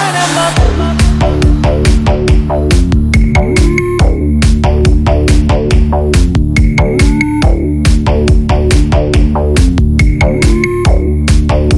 I'm a.